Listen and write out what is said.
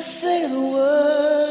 say the word.